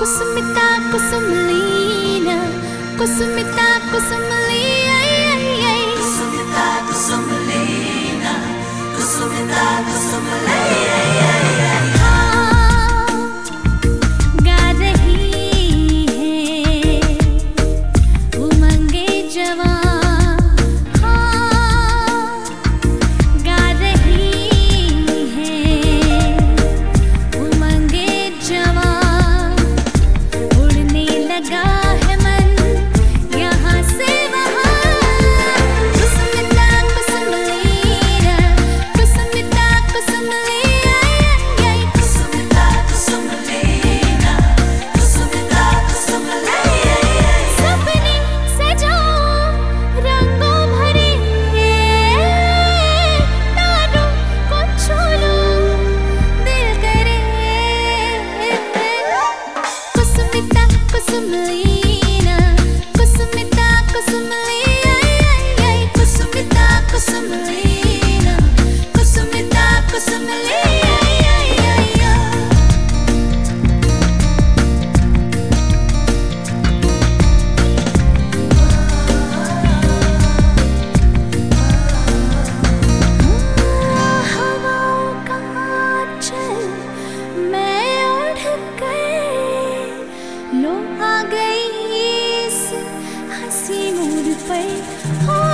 Kusumita, kusumlina Kusumita, kusumlina Hôm